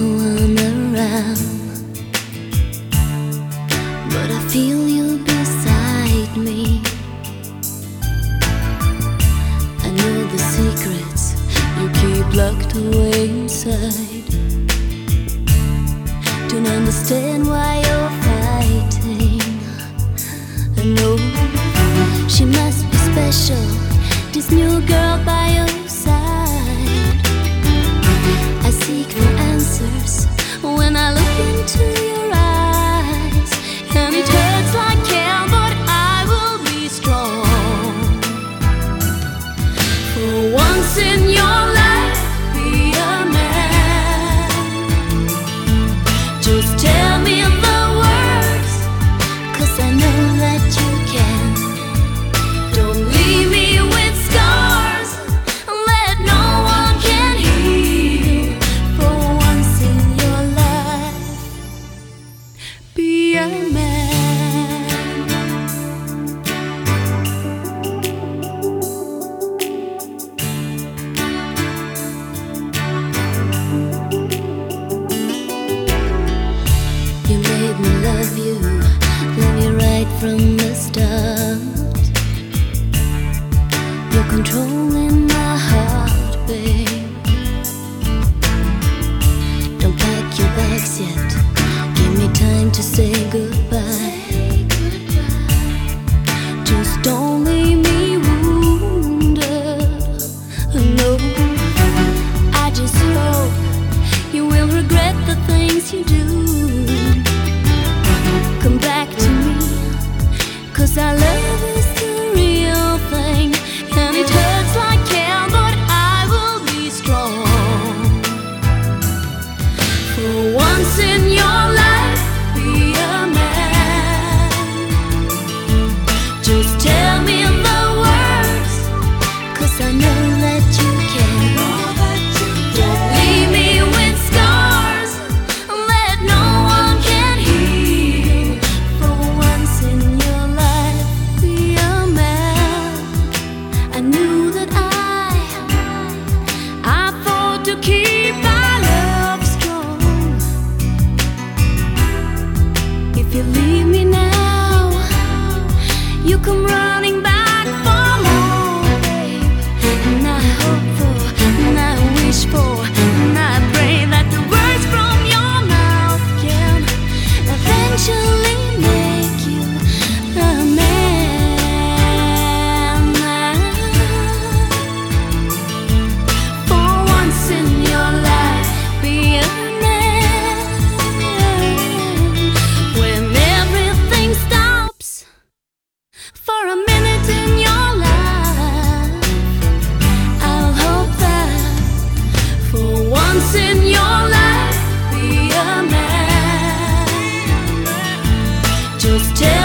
one around, but I feel you beside me. I know the secrets you keep locked away inside. Don't understand why you're fighting. I know she must be special, this new girl by. exit. Give me time to say goodbye. You come running. just tell